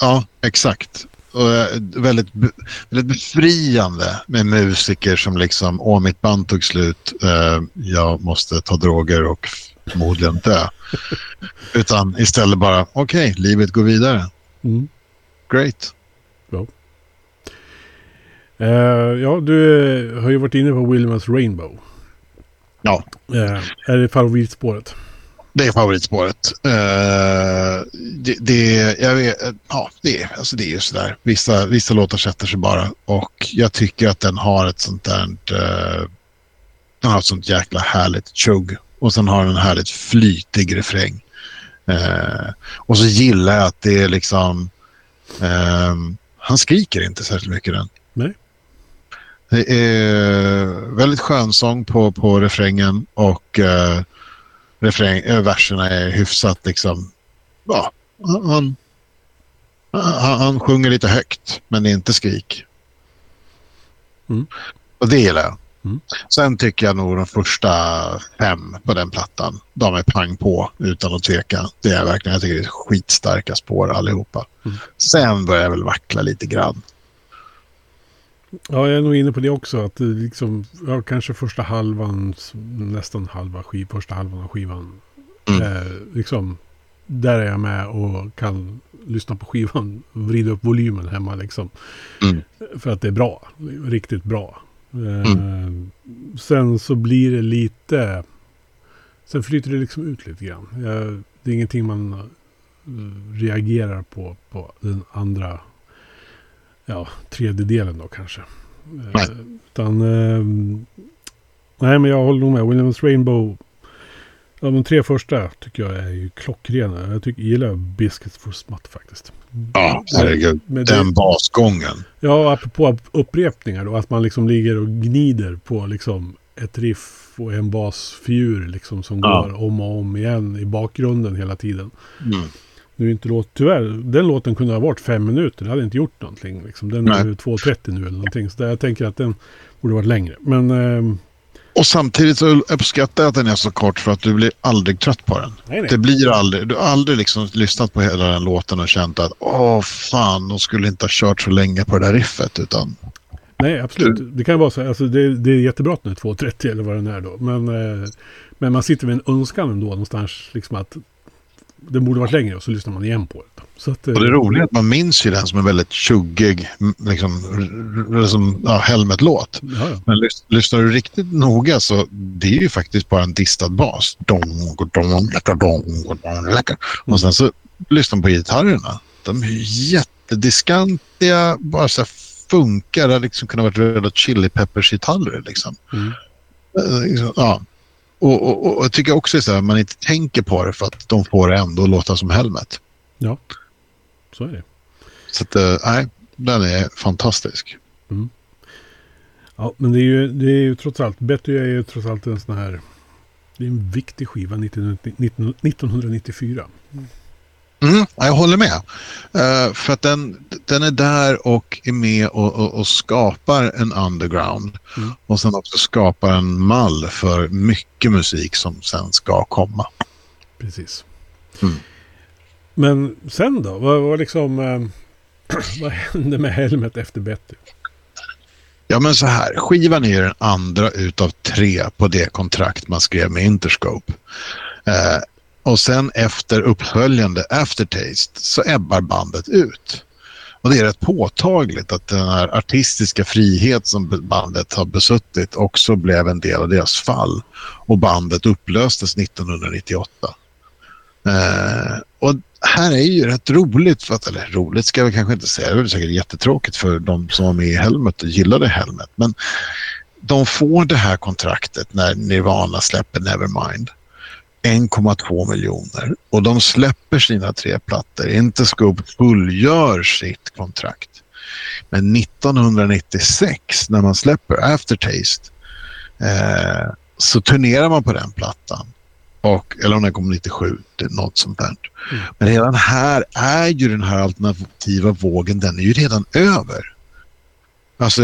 Speaker 2: ja, exakt. Och eh, väldigt, väldigt befriande med musiker som liksom, åh mitt band tog slut, uh, jag måste ta droger och förmodligen dö. Utan istället bara, okej, okay, livet går vidare. Mm. Great. Ja.
Speaker 1: Uh, ja, du har ju varit inne på Williams Rainbow.
Speaker 2: Ja.
Speaker 1: Uh, är det favoritspåret?
Speaker 2: Det är favoritspåret. Uh, det, det, jag vet, ja, det, är, alltså det är ju sådär. Vissa, vissa låtar sätter sig bara. Och jag tycker att den har ett sånt där... Uh, den har ett sånt jäkla härligt chugg. Och sen har den en härligt flytig refräng. Uh, och så gillar jag att det är liksom... han skriker inte särskilt mycket den. Det är väldigt skön sång på, på refrängen och eh, refräng, äh, verserna är hyfsat liksom... Ja, han, han, han sjunger lite högt, men inte skrik. Mm. Och det gillar jag. Mm. Sen tycker jag nog de första fem på den plattan, de är pang på utan att tveka. Det är verkligen, jag tycker det är skitstarka spår allihopa. Mm. Sen börjar jag väl vackla lite grann.
Speaker 1: Ja, jag är nog inne på det också. Att liksom, ja, kanske första halvan, nästan halva skiv, första halvan av skivan. Mm. Eh, liksom, där är jag med och kan lyssna på skivan, vrida upp volymen hemma liksom. Mm. För att det är bra, riktigt bra. Eh, mm. Sen så blir det lite, sen flyter det liksom ut lite grann. Jag, det är ingenting man eh, reagerar på, på den andra ja, tredjedelen då kanske. Nej. Eh, utan, eh, nej men jag håller nog med. Williams Rainbow. Ja, de tre första tycker jag är ju klockrena. Jag tycker, gillar Biscuits for Smut faktiskt.
Speaker 2: Ja, herregud. Den det, basgången.
Speaker 1: Ja, apropå upprepningar då. Att man liksom ligger och gnider på liksom ett riff och en basfigur liksom som ja. går om och om igen i bakgrunden hela tiden. Mm nu inte låt, tyvärr, den låten kunde ha varit fem minuter. Det hade inte gjort någonting. Liksom. Den Nej. är 2.30 nu eller någonting. Så jag tänker att den borde varit längre. Men... Eh,
Speaker 2: och samtidigt så uppskattar jag att den är så kort för att du blir aldrig trött på den. Nej, nej. Det blir aldrig, du har aldrig liksom lyssnat på hela den låten och känt att åh fan, de skulle inte ha kört så länge på det där riffet utan...
Speaker 1: Nej, absolut. Du... Det kan vara så. Alltså, det, det är jättebra att den är 2.30 eller vad den är då. Men, eh, men man sitter med en önskan ändå någonstans liksom att den borde varit längre och så lyssnar man igen på det. Så att,
Speaker 2: och det roliga är att man minns ju den som en väldigt tjuggig liksom, liksom, ja, Helmet-låt. Men lys lyssnar du riktigt noga så det är ju faktiskt bara en distad bas. Dong, dong, läcka, dong, dong, läcka. Och sen så lyssnar man på gitarrerna. De är ju jättediskantiga, bara så här funkar. Det hade liksom kunnat vara Red Hot Chili Peppers-gitarrer liksom.
Speaker 1: Mm.
Speaker 2: Eh, liksom, Ja. Och, och, och jag tycker också så här, man inte tänker på det för att de får det ändå låta som Helmet.
Speaker 1: ja, så är det.
Speaker 2: Så att, eh, nej, den är fantastisk.
Speaker 1: Ja, men det är ju, det är ju trots allt, Betty är ju trots allt en sån här, det är en viktig skiva 19, 19, 1994.
Speaker 2: Mm, jag håller med. Eh, för att den, den är där och är med och, och, och skapar en underground.
Speaker 1: Mm.
Speaker 2: Och sen också skapar en mall för mycket musik som sen ska komma.
Speaker 1: Precis.
Speaker 2: Mm.
Speaker 1: Men sen då? Vad, vad liksom, eh, vad hände med Helmet efter Betty?
Speaker 2: Ja men så här, skivan är den andra utav tre på det kontrakt man skrev med Interscope. Eh, och sen efter uppföljande Aftertaste så ebbar bandet ut. Och det är rätt påtagligt att den här artistiska frihet som bandet har besuttit också blev en del av deras fall. Och bandet upplöstes 1998. Eh, och här är ju rätt roligt, för att, eller roligt ska jag kanske inte säga, det är säkert jättetråkigt för de som var med i Helmet och gillade Helmet. Men de får det här kontraktet när Nirvana släpper Nevermind. 1,2 miljoner och de släpper sina tre plattor. Interscope fullgör sitt kontrakt. Men 1996 när man släpper Aftertaste eh, så turnerar man på den plattan. Och, eller om den kom 97, det är något sånt där.
Speaker 1: Mm.
Speaker 2: Men redan här är ju den här alternativa vågen, den är ju redan över. Alltså,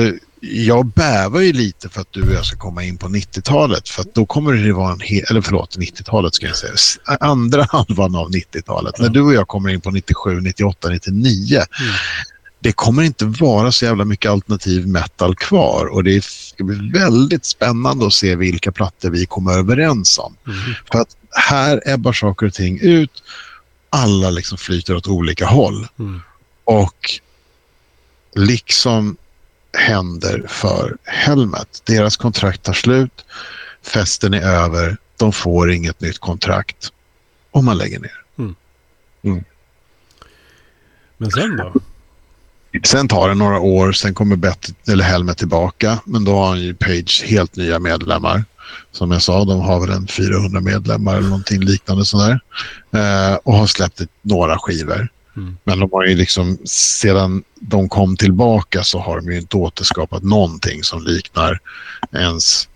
Speaker 2: jag bävar ju lite för att du och jag ska komma in på 90-talet. För att då kommer det vara en hel, eller förlåt, 90-talet ska jag säga. Andra halvan av 90-talet. När du och jag kommer in på 97, 98, 99.
Speaker 1: Mm.
Speaker 2: Det kommer inte vara så jävla mycket alternativ metal kvar. Och det ska bli väldigt spännande att se vilka plattor vi kommer överens om.
Speaker 1: Mm.
Speaker 2: För att här ebbar saker och ting ut. Alla liksom flyter åt olika håll.
Speaker 1: Mm.
Speaker 2: Och liksom händer för Helmet. Deras kontrakt tar slut. Festen är över. De får inget nytt kontrakt. Och man lägger ner.
Speaker 1: Men sen då?
Speaker 2: Sen tar det några år. Sen kommer Bet eller Helmet tillbaka. Men då har han ju Page helt nya medlemmar. Som jag sa, de har väl en 400 medlemmar eller någonting liknande sådär. Eh, och har släppt några skivor.
Speaker 1: Mm.
Speaker 2: Men de har ju liksom, sedan de kom tillbaka så har de ju inte återskapat någonting som liknar ens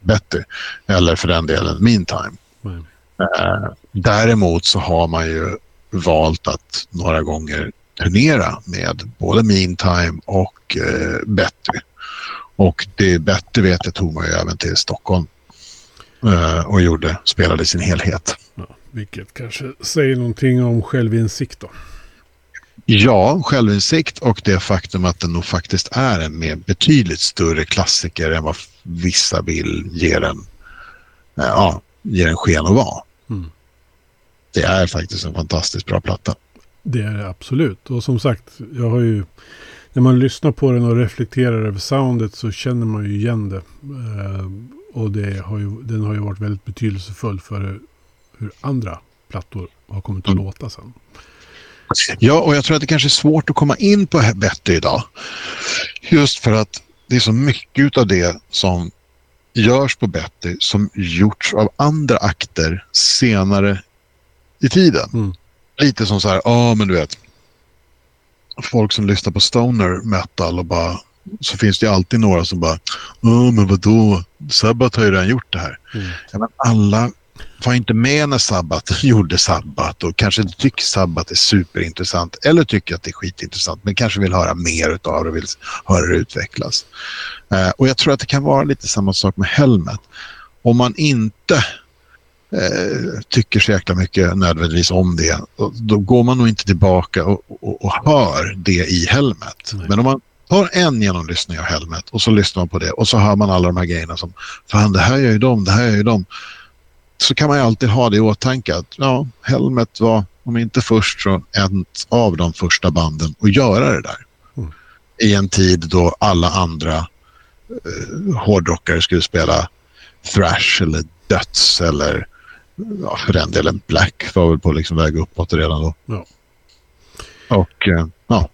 Speaker 2: Betty. Eller för den delen Meantime.
Speaker 1: Nej.
Speaker 2: Eh, däremot så har man ju valt att några gånger turnera med både Meantime och eh, Betty. Och det Betty vet jag tog man ju även till Stockholm eh, och gjorde, spelade i sin helhet.
Speaker 1: Ja, vilket kanske säger någonting om självinsikt då.
Speaker 2: Ja, självinsikt och det faktum att den nog faktiskt är en mer betydligt större klassiker än vad vissa vill ge den, eh, ja, ge den sken att vara.
Speaker 1: Mm.
Speaker 2: Det är faktiskt en fantastiskt bra platta.
Speaker 1: Det är det absolut. Och som sagt, jag har ju... När man lyssnar på den och reflekterar över soundet så känner man ju igen det. Eh, och det har ju, den har ju varit väldigt betydelsefull för hur andra plattor har kommit att
Speaker 2: Mm.
Speaker 1: låta sen.
Speaker 2: Ja, och jag tror att det kanske är svårt att komma in på Betty idag. Just för att det är så mycket av det som görs på Betty som gjorts av andra akter senare i tiden.
Speaker 1: Mm.
Speaker 2: Lite som så här, ja men du vet, folk som lyssnar på stoner metal och bara, så finns det alltid några som bara, ja men vadå, Sabbath har ju redan gjort det här.
Speaker 1: Mm.
Speaker 2: Ja, men alla var inte med när Sabbat gjorde Sabbat och kanske inte tycker Sabbat är superintressant eller tycker att det är skitintressant men kanske vill höra mer utav det och vill höra det utvecklas. Eh, och jag tror att det kan vara lite samma sak med Helmet. Om man inte eh, tycker så jäkla mycket nödvändigtvis om det då, då går man nog inte tillbaka och, och, och hör det i Helmet. Men om man tar en genomlyssning av Helmet och så lyssnar man på det och så hör man alla de här grejerna som fan det här gör ju de, det här gör ju de så kan man ju alltid ha det i åtanke att ja, Helmet var, om inte först, så en av de första banden att göra det där. Mm. I en tid då alla andra eh, hårdrockare skulle spela thrash eller döds eller ja, för den delen black var väl på liksom väg uppåt redan då. Ja. Och eh, ja.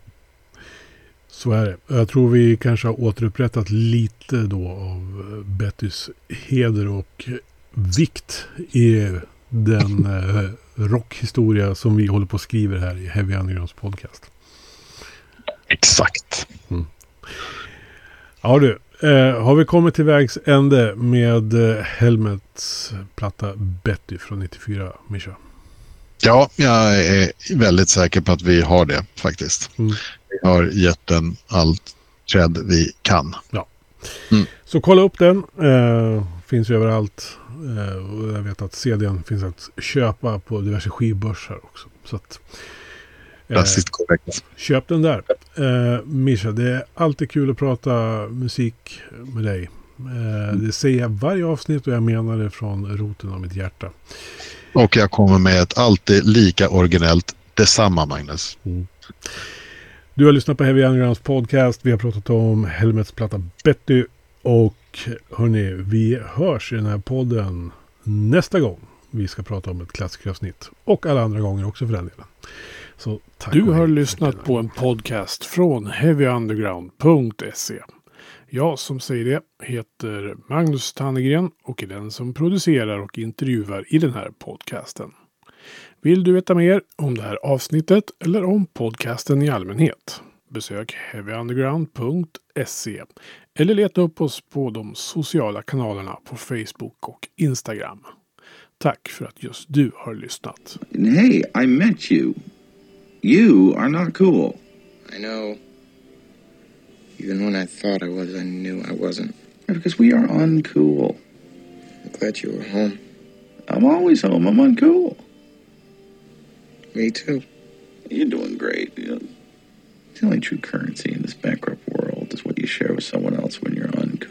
Speaker 1: Så är det. Jag tror vi kanske har återupprättat lite då av eh, Bettys heder och vikt i den eh, rockhistoria som vi håller på att skriva här i Heavy Undergrounds podcast.
Speaker 2: Exakt. Mm.
Speaker 1: Ja du, eh, har vi kommit till vägs ände med eh, Helmets platta Betty från 94, Mischa?
Speaker 2: Ja, jag är väldigt säker på att vi har det faktiskt. Mm. Vi har gett den allt cred vi kan.
Speaker 1: Ja. Mm. Så kolla upp den. Eh, finns överallt. Eh, och jag vet att CDn finns att köpa på diverse skivbörsar också. Så att,
Speaker 2: eh, korrekt.
Speaker 1: Köp den där. Eh, Mischa, det är alltid kul att prata musik med dig. Eh, det säger jag varje avsnitt och jag menar det från roten av mitt hjärta.
Speaker 2: Och jag kommer med ett alltid lika originellt detsamma, Magnus. Mm.
Speaker 1: Du har lyssnat på Heavy Undergrounds podcast. Vi har pratat om Helmets platta Betty. Och hörni, vi hörs i den här podden nästa gång vi ska prata om ett klassikeravsnitt. Och alla andra gånger också för den delen. Så tack du har lyssnat på en podcast från heavyunderground.se. Jag som säger det heter Magnus Tannegren och är den som producerar och intervjuar i den här podcasten. Vill du veta mer om det här avsnittet eller om podcasten i allmänhet? Besök heavyunderground.se eller leta upp oss på de sociala kanalerna på Facebook och Instagram. Tack för att just du har lyssnat.
Speaker 3: Hey, I met you. You are not cool.
Speaker 4: I know. Even when I thought I was, I knew I wasn't.
Speaker 3: Because we are uncool.
Speaker 4: I'm glad you were home.
Speaker 3: I'm always home. I'm uncool.
Speaker 4: Me too.
Speaker 3: You're doing great. Know, the only true currency in this bankrupt world is what you share with someone else when you're uncool.